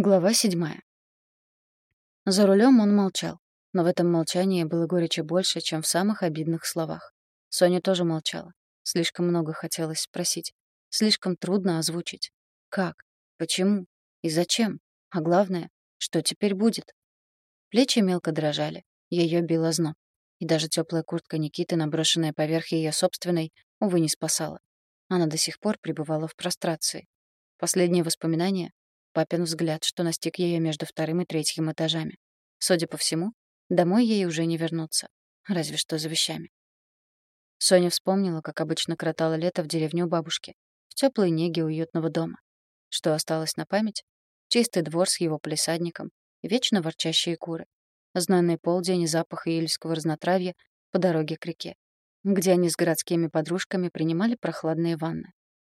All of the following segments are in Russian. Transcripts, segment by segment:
Глава седьмая. За рулем он молчал, но в этом молчании было горечи больше, чем в самых обидных словах. Соня тоже молчала. Слишком много хотелось спросить. Слишком трудно озвучить. Как? Почему? И зачем? А главное, что теперь будет? Плечи мелко дрожали, ее било зноб. И даже теплая куртка Никиты, наброшенная поверх ее собственной, увы, не спасала. Она до сих пор пребывала в прострации. Последние воспоминания — папин взгляд, что настиг ее между вторым и третьим этажами. Судя по всему, домой ей уже не вернуться. Разве что за вещами. Соня вспомнила, как обычно кротала лето в деревне у бабушки, в теплой неге уютного дома. Что осталось на память? Чистый двор с его палисадником, вечно ворчащие куры, знойный полдень и запах июльского разнотравья по дороге к реке, где они с городскими подружками принимали прохладные ванны.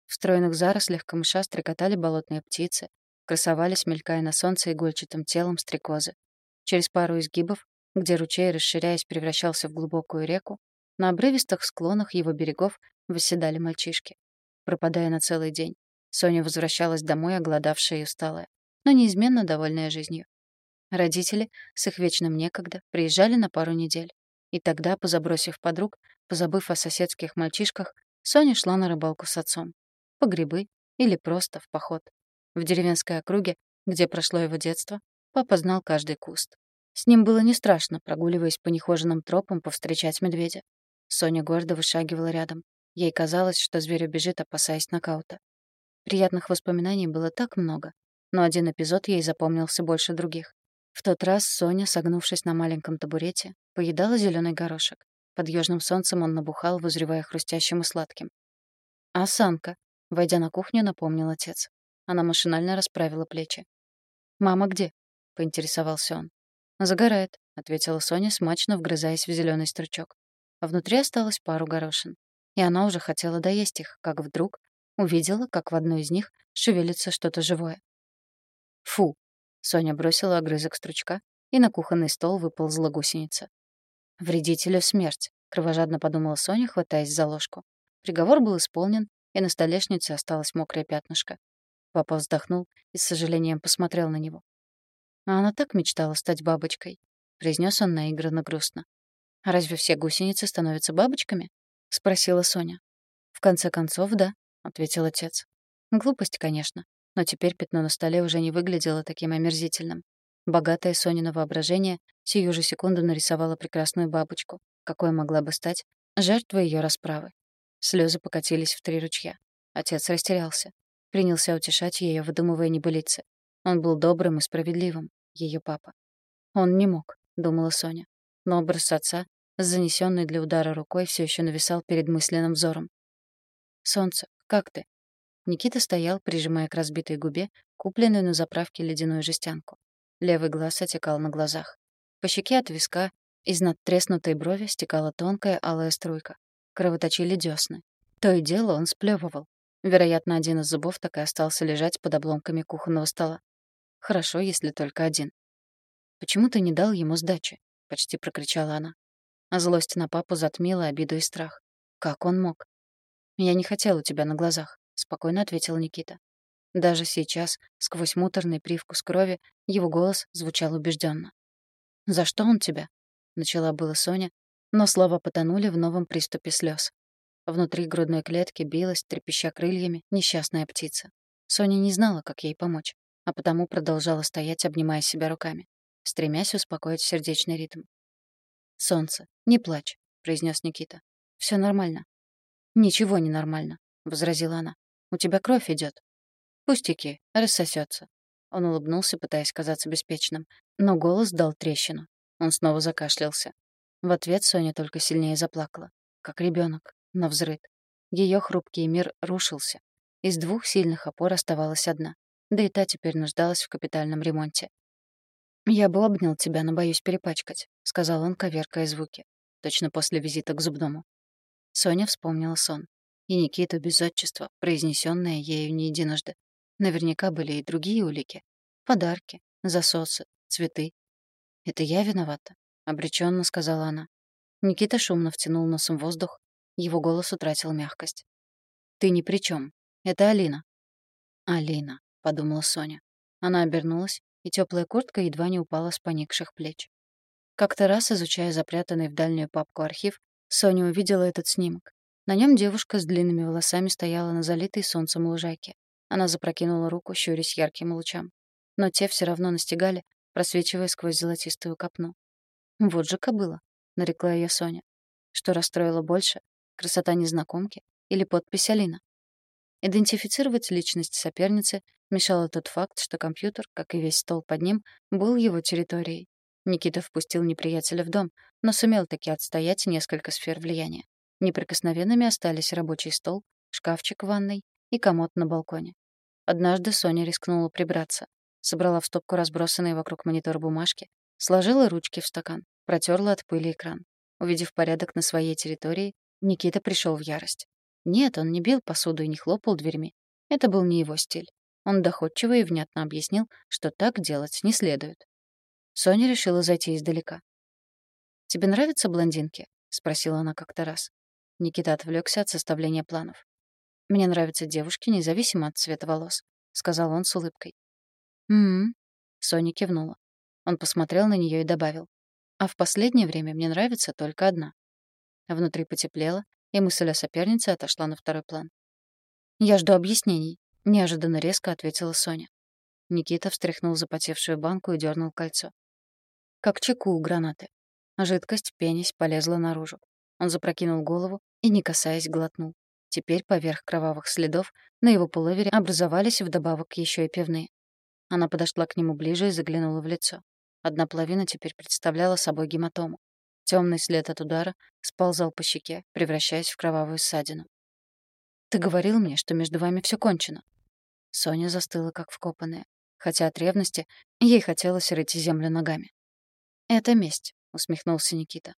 В стройных зарослях камыша стрекотали болотные птицы, красовались, мелькая на солнце игольчатым телом стрекозы. Через пару изгибов, где ручей, расширяясь, превращался в глубокую реку, на обрывистых склонах его берегов восседали мальчишки. Пропадая на целый день, Соня возвращалась домой, оголодавшая и усталая, но неизменно довольная жизнью. Родители, с их вечным некогда, приезжали на пару недель. И тогда, позабросив подруг, позабыв о соседских мальчишках, Соня шла на рыбалку с отцом. По грибы или просто в поход. В деревенской округе, где прошло его детство, папа знал каждый куст. С ним было не страшно, прогуливаясь по нехоженным тропам, повстречать медведя. Соня гордо вышагивала рядом. Ей казалось, что зверь убежит, опасаясь нокаута. Приятных воспоминаний было так много, но один эпизод ей запомнился больше других. В тот раз Соня, согнувшись на маленьком табурете, поедала зеленый горошек. Под южным солнцем он набухал, вызревая хрустящим и сладким. «Осанка», — войдя на кухню, напомнил отец. Она машинально расправила плечи. «Мама где?» — поинтересовался он. «Загорает», — ответила Соня, смачно вгрызаясь в зеленый стручок. Внутри осталось пару горошин. И она уже хотела доесть их, как вдруг увидела, как в одной из них шевелится что-то живое. «Фу!» Соня бросила огрызок стручка, и на кухонный стол выползла гусеница. «Вредителю смерть», — кровожадно подумала Соня, хватаясь за ложку. Приговор был исполнен, и на столешнице осталось мокрое пятнышко. Папа вздохнул и с сожалением посмотрел на него. «А она так мечтала стать бабочкой», — произнес он наигранно грустно. «А разве все гусеницы становятся бабочками?» — спросила Соня. «В конце концов, да», — ответил отец. «Глупость, конечно. Но теперь пятно на столе уже не выглядело таким омерзительным. Богатое Сонино воображение сию же секунду нарисовало прекрасную бабочку, какой могла бы стать жертва ее расправы. Слезы покатились в три ручья. Отец растерялся. Принялся утешать ее, выдумывая небылицы. Он был добрым и справедливым, ее папа. Он не мог, думала Соня. Но образ отца, с занесенной для удара рукой, все еще нависал перед мысленным взором. «Солнце, как ты?» Никита стоял, прижимая к разбитой губе купленную на заправке ледяную жестянку. Левый глаз отекал на глазах. По щеке от виска из надтреснутой брови стекала тонкая алая струйка. Кровоточили дёсны. То и дело он сплёвывал. Вероятно, один из зубов так и остался лежать под обломками кухонного стола. Хорошо, если только один. «Почему ты не дал ему сдачи?» — почти прокричала она. А злость на папу затмила обиду и страх. Как он мог? «Я не хотел у тебя на глазах спокойно ответил Никита. Даже сейчас, сквозь муторный привкус крови, его голос звучал убежденно. «За что он тебя?» — начала была Соня, но слова потонули в новом приступе слез. Внутри грудной клетки билась, трепеща крыльями, несчастная птица. Соня не знала, как ей помочь, а потому продолжала стоять, обнимая себя руками, стремясь успокоить сердечный ритм. «Солнце, не плачь», — произнес Никита. Все нормально». «Ничего не нормально», — возразила она. У тебя кровь идет. Пустяки, рассосется. Он улыбнулся, пытаясь казаться беспечным, но голос дал трещину. Он снова закашлялся. В ответ Соня только сильнее заплакала, как ребенок, на взрыд. Ее хрупкий мир рушился. Из двух сильных опор оставалась одна, да и та теперь нуждалась в капитальном ремонте. «Я бы обнял тебя, но боюсь перепачкать», — сказал он, коверкая звуки. Точно после визита к зубному. Соня вспомнила сон и Никиту без отчества, произнесённое ею не единожды. Наверняка были и другие улики. Подарки, засосы, цветы. «Это я виновата», — обречённо сказала она. Никита шумно втянул носом воздух. Его голос утратил мягкость. «Ты ни при чём. Это Алина». «Алина», — подумала Соня. Она обернулась, и теплая куртка едва не упала с поникших плеч. Как-то раз, изучая запрятанный в дальнюю папку архив, Соня увидела этот снимок. На нем девушка с длинными волосами стояла на залитой солнцем лужайке. Она запрокинула руку, щурясь ярким лучам. Но те все равно настигали, просвечивая сквозь золотистую копну. «Вот же кобыла», — нарекла ее Соня. Что расстроило больше, красота незнакомки или подпись Алина? Идентифицировать личность соперницы мешал тот факт, что компьютер, как и весь стол под ним, был его территорией. Никита впустил неприятеля в дом, но сумел таки отстоять несколько сфер влияния. Неприкосновенными остались рабочий стол, шкафчик в ванной и комод на балконе. Однажды Соня рискнула прибраться. Собрала в стопку разбросанные вокруг монитора бумажки, сложила ручки в стакан, протерла от пыли экран. Увидев порядок на своей территории, Никита пришел в ярость. Нет, он не бил посуду и не хлопал дверьми. Это был не его стиль. Он доходчиво и внятно объяснил, что так делать не следует. Соня решила зайти издалека. «Тебе нравятся блондинки?» — спросила она как-то раз. Никита отвлекся от составления планов. «Мне нравятся девушки, независимо от цвета волос», — сказал он с улыбкой. «М-м-м», Соня кивнула. Он посмотрел на нее и добавил. «А в последнее время мне нравится только одна». Внутри потеплело, и мысль о сопернице отошла на второй план. «Я жду объяснений», — неожиданно резко ответила Соня. Никита встряхнул запотевшую банку и дернул кольцо. Как чеку у гранаты. Жидкость, пенясь, полезла наружу. Он запрокинул голову и, не касаясь, глотнул. Теперь поверх кровавых следов на его пуловере образовались вдобавок еще и пивные. Она подошла к нему ближе и заглянула в лицо. Одна половина теперь представляла собой гематому. Темный след от удара сползал по щеке, превращаясь в кровавую ссадину. «Ты говорил мне, что между вами все кончено». Соня застыла, как вкопанная, хотя от ревности ей хотелось рыть землю ногами. «Это месть», — усмехнулся Никита.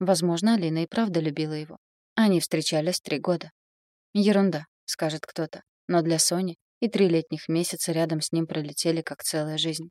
Возможно, Алина и правда любила его. Они встречались три года. «Ерунда», — скажет кто-то. Но для Сони и три летних месяца рядом с ним пролетели как целая жизнь.